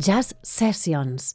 Jazz Sessions.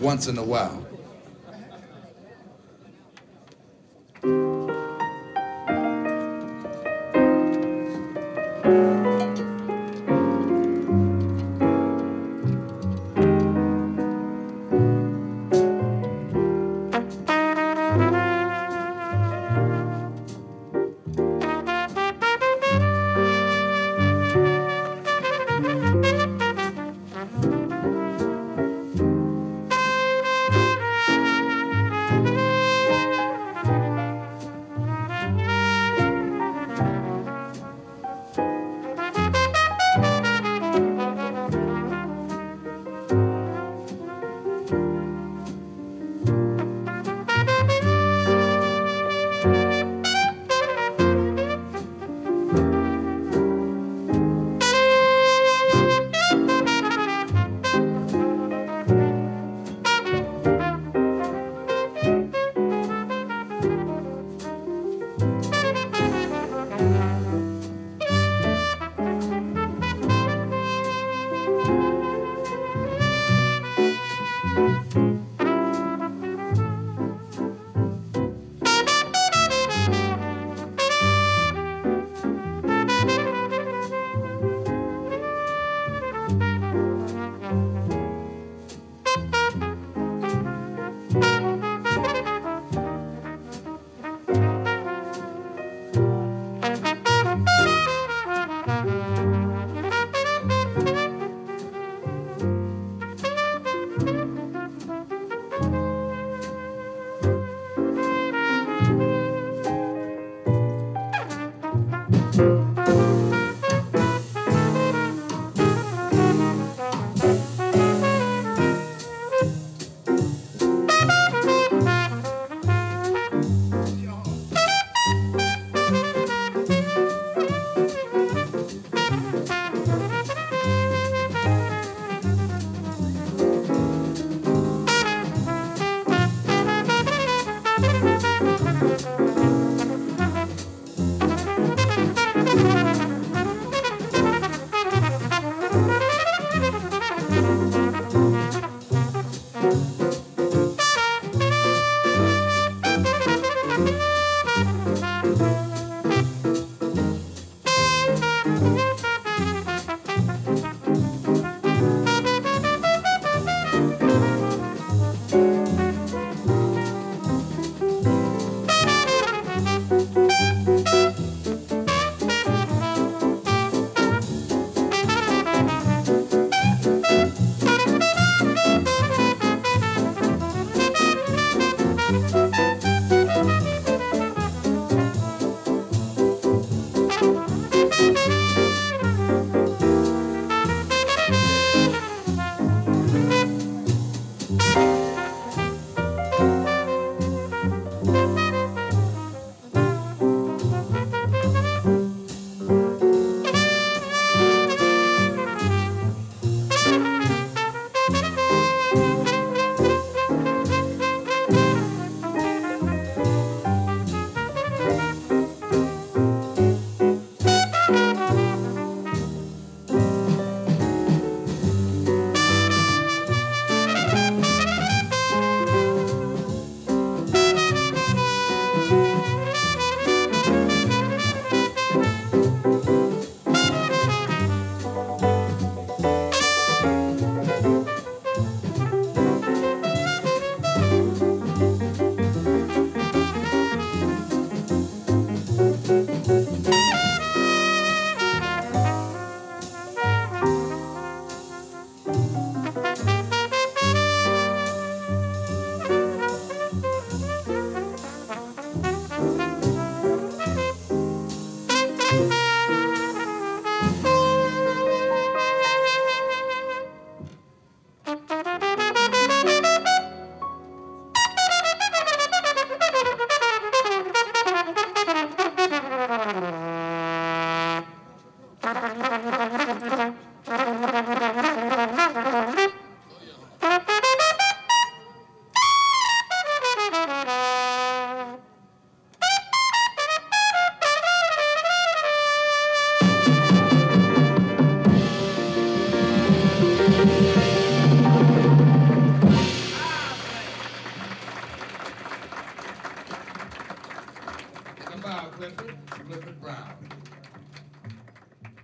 Once in a while.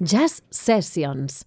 Jazz Sessions.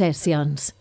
Sessions.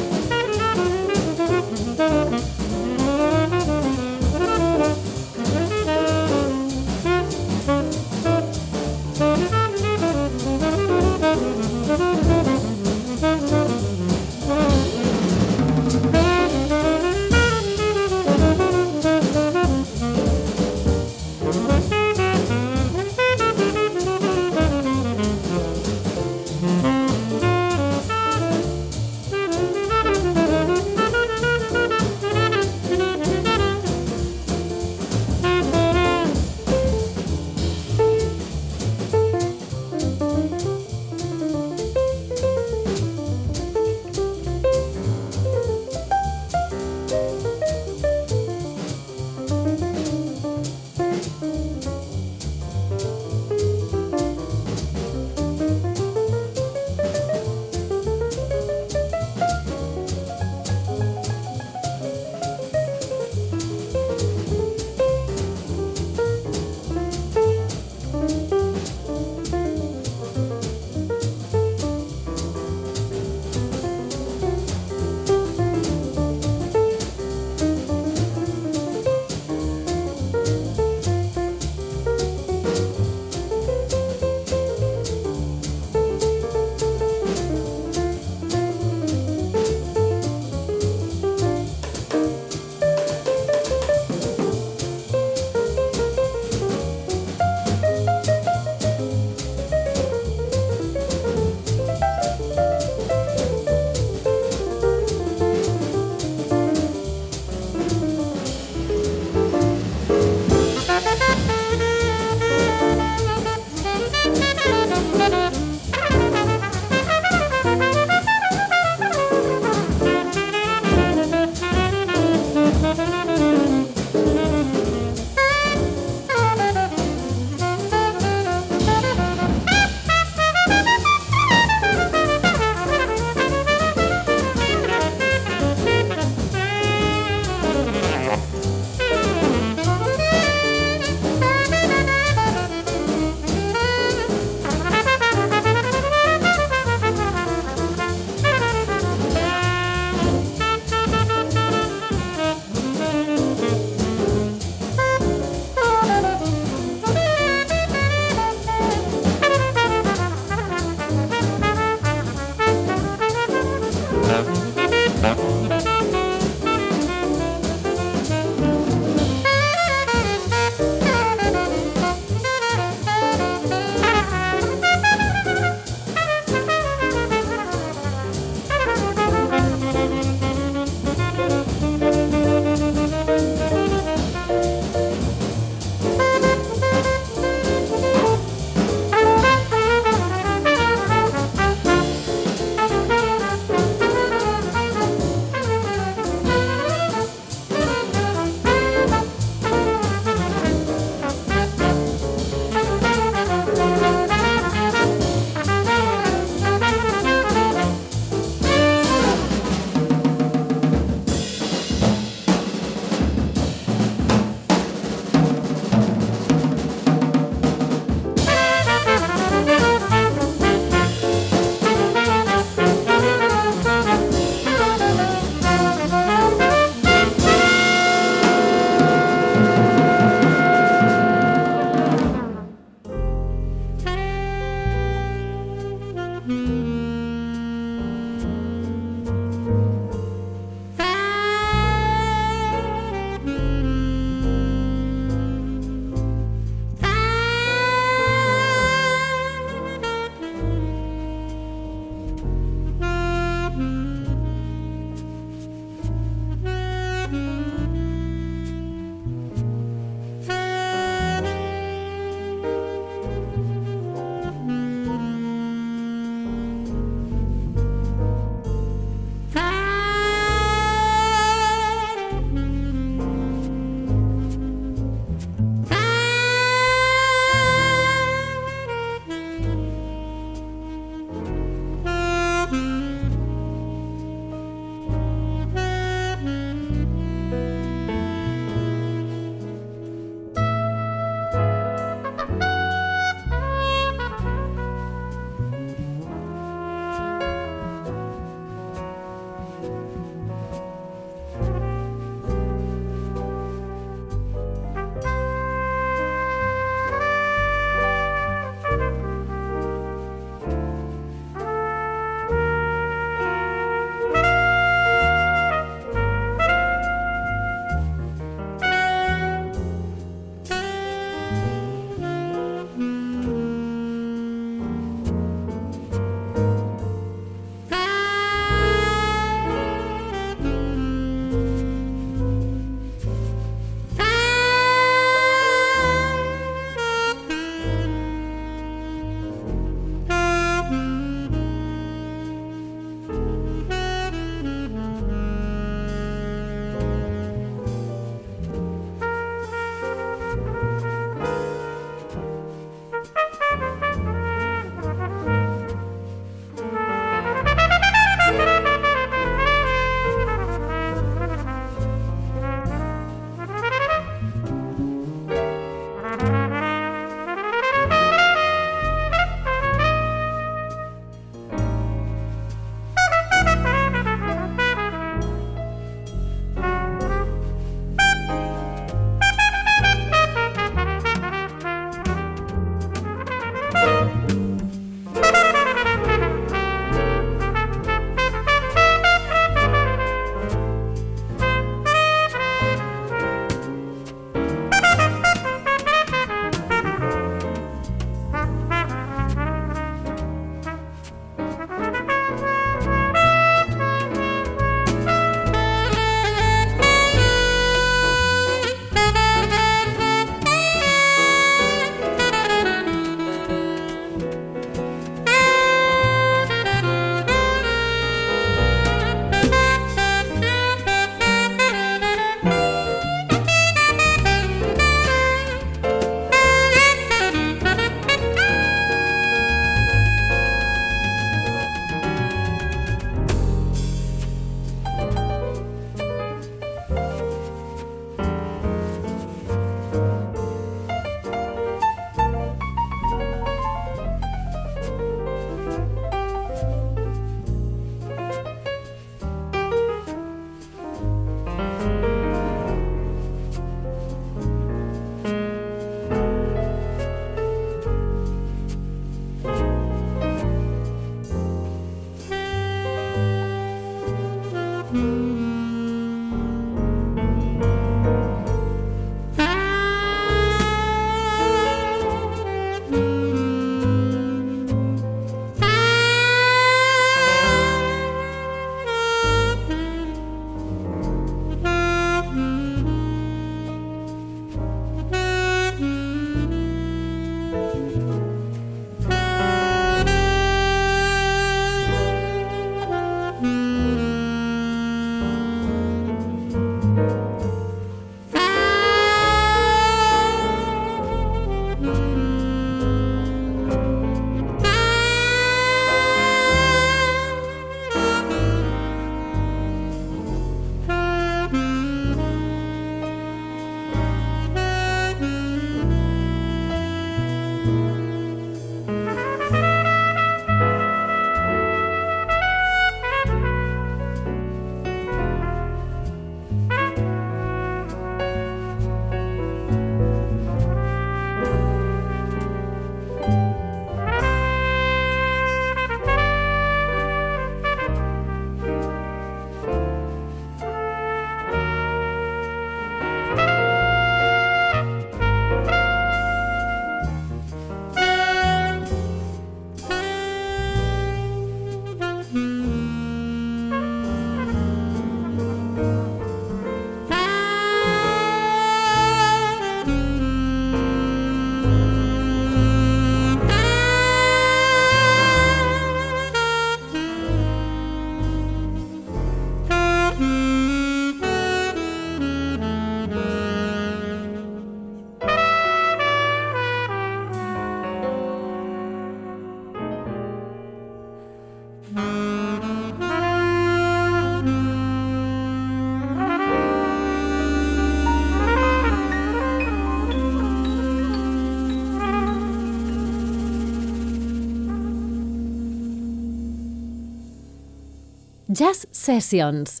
Jazz Sessions,